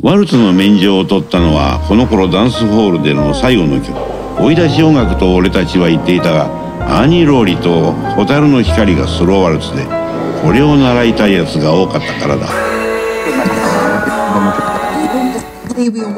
ワルツの免状を取ったのはこの頃ダンスホールでの最後の曲。追い出し音楽と俺たちは言っていたがアーニー・ローリと蛍の光がスローワルツでこれを習いたいやつが多かったからだ。